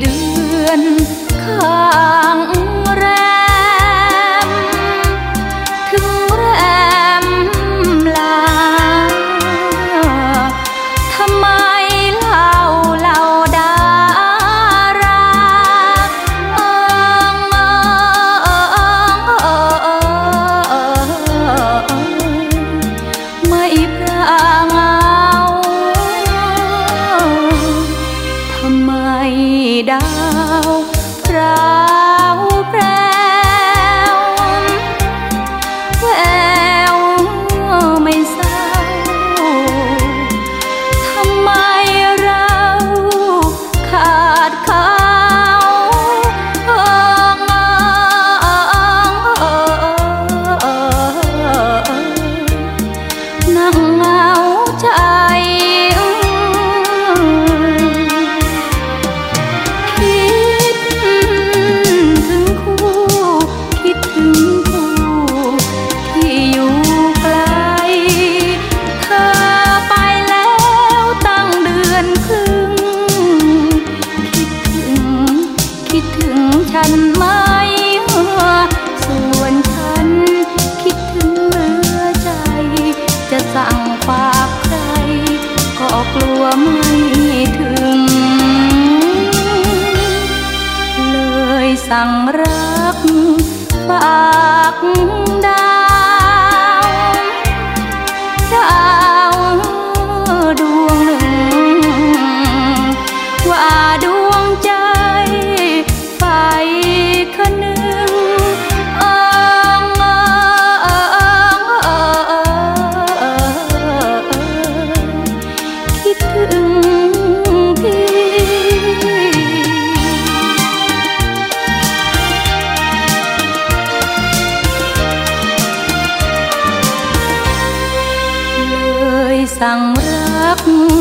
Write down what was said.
เดือนข้า đau ra กลัวไม่ถึง เลยสั่งรักฝากดาวดาวดวงหนึ่งว่า สั่งรัก